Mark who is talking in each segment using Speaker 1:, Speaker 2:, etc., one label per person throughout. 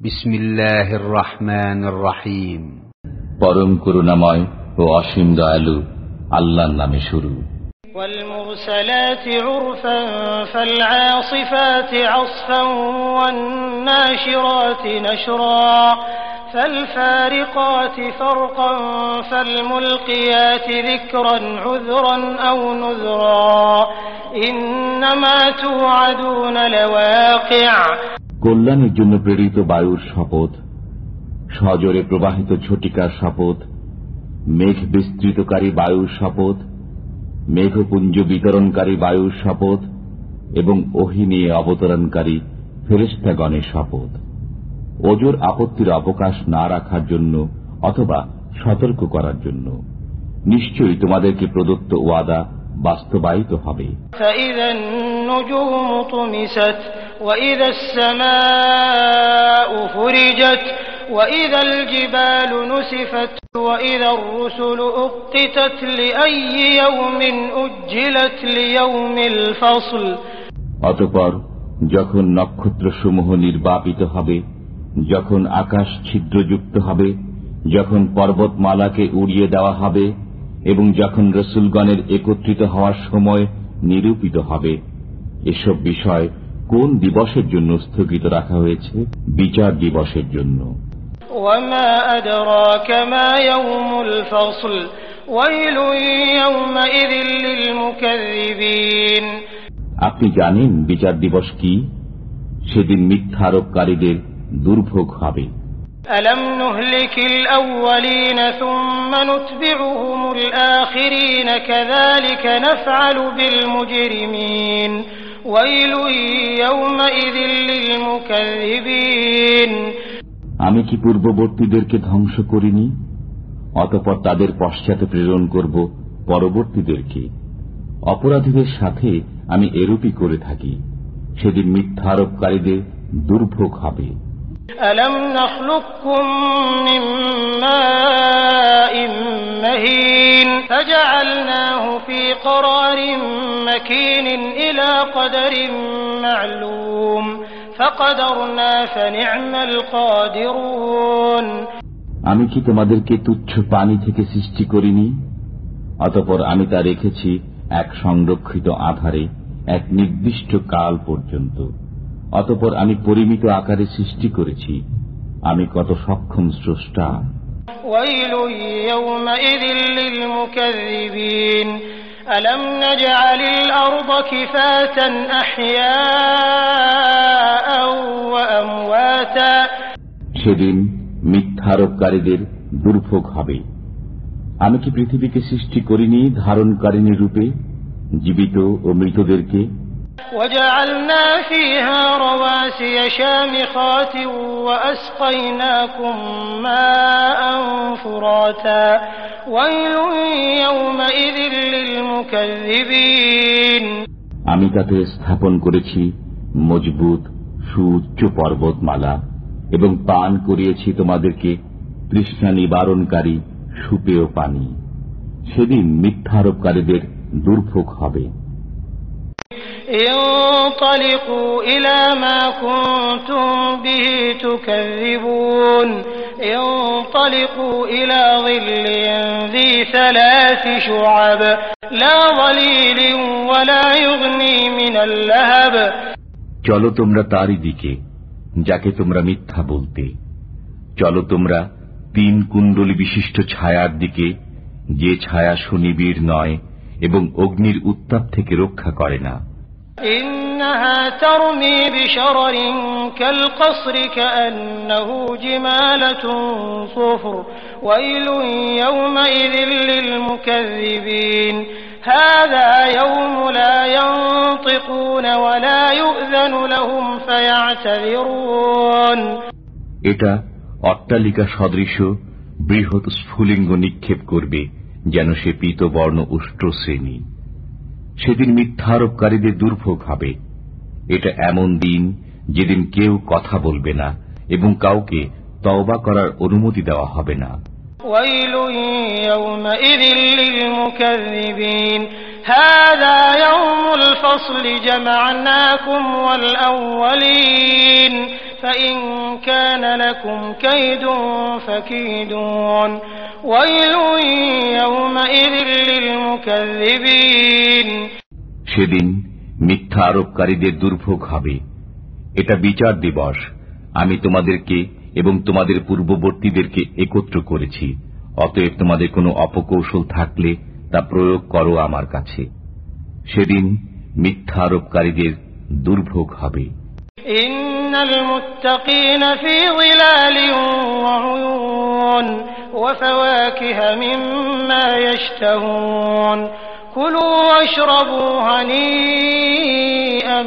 Speaker 1: بسم الله الرحمن الرحيم
Speaker 2: পরম করুণাময় ও অসীম দয়ালু আল্লাহর নামে শুরু
Speaker 3: والمرسلات عرفا فالعاصفات عصفا والناشرات نشرا فالفارقات فرقا فالملقيات ذكرا عذرا أو نذرا إنما توعدون لواقع
Speaker 2: কল্যাণের জন্য প্রেরিত বায়ুর শপথ, সজরে প্রবাহিত ঝটিকার শপথ, মেঘ বিস্তৃতকারী বায়ুর শপথ, মেঘপুঞ্জ বিতরণকারী বায়ুর শপথ এবং ওহি নিয়ে অবতরণকারী ফেরেস্তাগণের শপথ। ওজোর আপত্তির অবকাশ না রাখার জন্য অথবা সতর্ক করার জন্য। নিশ্চয়ই তোমাদেরকে প্রদত্ত ওয়াদা বাস্তবায়িত হবে।
Speaker 3: وإذا السماء فرجت وإذا الجبال نسفت وإذا الرسل أقتت لأي يوم أجلت ليوم الفصل
Speaker 2: অতপর যখন নক্ষত্রসমূহ নির্বাপিত হবে যখন আকাশ ছিদ্রযুক্ত হবে যখন পর্বতমালাকে উড়িয়ে দেওয়া হবে এবং যখন রসুলগণের একত্রিত হওয়ার সময় নিরূপিত হবে এসব বিষয় কোন দিবসের জন্য স্থগিত রাখা হয়েছে বিচার দিবসের জন্য
Speaker 3: وما أدراك ما يوم الفصل ويل يومئذ للمكذبين
Speaker 2: আপনি জানেন বিচার দিবস কি সেদিন মিথ্যা আরোপকারীদের দুর্ভোগ হবে
Speaker 3: ألم نهلك الأولين ثم نتبعهم الآخرين كذلك نفعل بالمجرمين ويل يومئذ للمكذبين
Speaker 2: আমি কি পূর্ববর্তীদেরকে ধ্বংস করিনি? অতপর তাদের পশ্চাতে প্রেরণ করব পরবর্তীদেরকে অপরাধীদের সাথে আমি এরূপই করে থাকি। সেদিন মিথ্যারোপকারীদের দুর্ভোগ হবে।
Speaker 3: ألم نخلقكم من ماء مهين فجعلناه في قرار مكين إلى قدر معلوم فقدرنا فنعم القادرون
Speaker 2: আমি কি তোমাদেরকে তুচ্ছ পানি থেকে সৃষ্টি করিনি অতপর আমি তা রেখেছি এক সংরক্ষিত আধারে এক নির্দিষ্ট কাল পর্যন্ত অতপর আমি পরিমিত আকারে সৃষ্টি করেছি আমি কত সক্ষম স্রষ্টা
Speaker 3: ويل يومئذ للمكذبين ألم نجعل الأرض كفاة أحياء وأمواتا
Speaker 2: সেদিন মিথ্যারোপকারীদের দুর্ভোগ হবে আমি কি পৃথিবীকে সৃষ্টি করিনি ধারণকারিণী রূপে জীবিত ও মৃতদেরকে
Speaker 3: وجعلنا فيها رواسي شامخات وأسقيناكم ماء فراتا ويل يومئذ للمكذبين
Speaker 2: আমি তাতে স্থাপন করেছি মজবুত সুউচ্চ পর্বতমালা এবং পান করিয়েছি তোমাদেরকে তৃষ্ণা নিবারণকারী সুপেয় পানি সেদিন মিথ্যারোপকারীদের দুর্ভোগ হবে
Speaker 3: انطلقوا إلى ما كنتم به تكذبون انطلقوا إلى ظل ذي ثلاث شعب لا ظليل ولا يغني من اللهب
Speaker 2: চলো তোমরা তারই দিকে যাকে তোমরা মিথ্যা বলতে চলো তোমরা তিন কুণ্ডলী বিশিষ্ট ছায়ার দিকে যে ছায়া সুনিবিড় নয় এবং অগ্নির উত্তাপ থেকে রক্ষা করে না
Speaker 3: إنها ترمي بشرر كالقصر كأنه جمالة صفر ويل يومئذ للمكذبين هذا يوم لا ينطقون ولا يؤذن لهم فيعتذرون
Speaker 2: এটা অট্টালিকা সদৃশ বৃহৎ স্ফুলিঙ্গ নিক্ষেপ করবে যেন সে পীতবর্ণ উষ্ট্র শ্রেণী সেদিন মিথ্যারোপকারীদের দুর্ভোগ হবে এটা এমন দিন যেদিন কেউ কথা বলবে না এবং কাউকে তওবা করার অনুমতি দেওয়া হবে না
Speaker 3: ويل يومئذ للمكذبين هذا يوم الفصل جمعناكم والأولين فإن كان لكم كيد فكيدون ويل يومئذ للمكذبين
Speaker 2: সেদিন মিথ্যা আরোপকারীদের দুর্ভোগ হবে। এটা বিচার দিবস। আমি তোমাদেরকে এবং তোমাদের পূর্ববর্তীদেরকে একত্র করেছি। অতএব তোমাদের কোনো অপকৌশল থাকলে তা প্রয়োগ করো আমার কাছে। সেদিন মিথ্যা আরোপকারীদের দুর্ভোগ হবে।
Speaker 3: ইন্নাল মুত্তাকিনা ফি যিলালিন ওয়া وفواكه مما يشتهون كلوا واشربوا هنيئا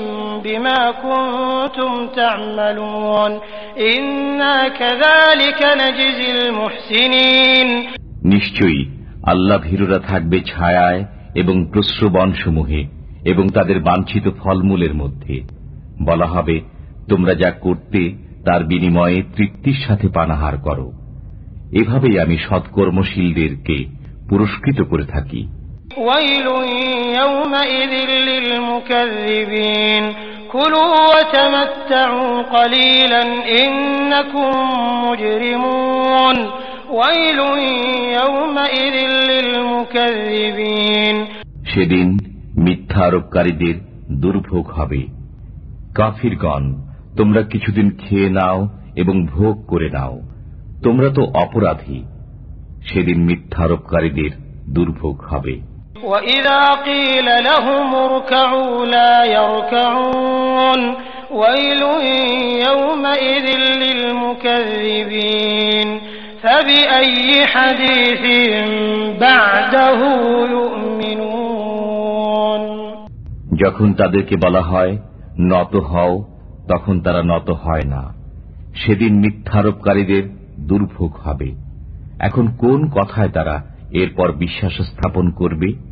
Speaker 3: بما كنتم تعملون إنا كذلك نجزي المحسنين
Speaker 2: নিশ্চয়ই আল্লাহ ভীরুরা থাকবে ছায়ায় এবং প্রশ্রবণসমূহে এবং তাদের বাঞ্ছিত ফলমূলের মধ্যে বলা হবে তোমরা যা করতে তার বিনিময়ে তৃপ্তির সাথে পানাহার করো এভাবেই আমি সৎকর্মশীলদেরকে পুরস্কৃত করে থাকি। সেদিন মিথ্যা আরোপকারীদের দুর্ভোগ হবে। কাফিরগণ তোমরা কিছুদিন খেয়ে নাও এবং ভোগ করে নাও। তোমরা তো অপরাধী সেদিন মিথ্যারোপকারীদের দুর্ভোগ হবে
Speaker 3: وإذا قيل لهم اركعوا لا يركعون ويل يومئذ للمكذبين فبأي حديث بعده يؤمنون
Speaker 2: যখন তাদেরকে বলা হয় নত হও তখন তারা নত হয় না সেদিন মিথ্যারোপকারীদের দুর্ভোগ হবে। এখন কোন কথায় তারা এরপর বিশ্বাস স্থাপন করবে?